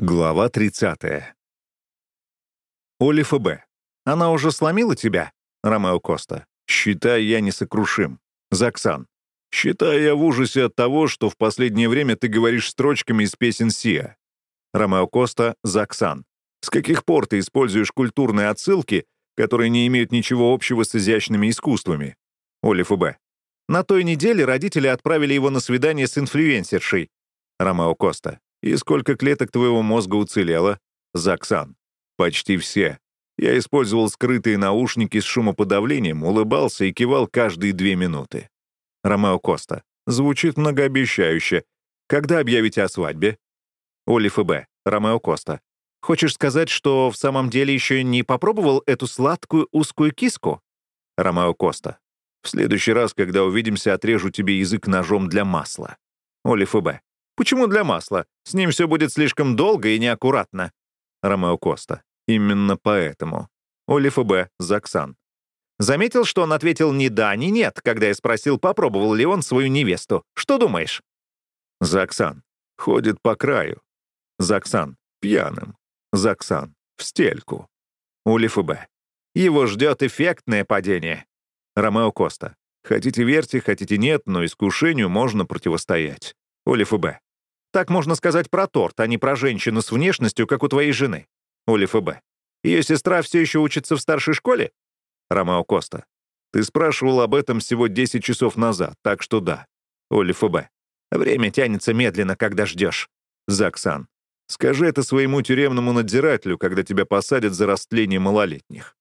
Глава 30. Олиф и Б. Она уже сломила тебя? Ромео Коста. Считай, я несокрушим. Заксан. Считай, я в ужасе от того, что в последнее время ты говоришь строчками из песен Сиа. Ромео Коста. Заксан. С каких пор ты используешь культурные отсылки, которые не имеют ничего общего с изящными искусствами? Олиф и Б. На той неделе родители отправили его на свидание с инфлюенсершей. Ромео Коста. И сколько клеток твоего мозга уцелело? Заксан. Почти все. Я использовал скрытые наушники с шумоподавлением, улыбался и кивал каждые две минуты. Ромео Коста. Звучит многообещающе. Когда объявите о свадьбе? Олиф и Б. Ромео Коста. Хочешь сказать, что в самом деле еще не попробовал эту сладкую узкую киску? Ромео Коста. В следующий раз, когда увидимся, отрежу тебе язык ножом для масла. Олиф и Б. Почему для масла? С ним все будет слишком долго и неаккуратно. Ромео Коста. Именно поэтому. Олиф Б. Заксан. Заметил, что он ответил ни да, ни нет, когда я спросил, попробовал ли он свою невесту. Что думаешь? Заксан. Ходит по краю. Заксан. Пьяным. Заксан. В стельку. Олиф и Б. Его ждет эффектное падение. Ромео Коста. Хотите верьте, хотите нет, но искушению можно противостоять. Олиф Б. Так можно сказать про торт, а не про женщину с внешностью, как у твоей жены. Олиф и Б. Ее сестра все еще учится в старшей школе? Ромео Коста. Ты спрашивал об этом всего 10 часов назад, так что да. Олиф и Б. Время тянется медленно, когда ждешь. Заксан. Скажи это своему тюремному надзирателю, когда тебя посадят за растление малолетних.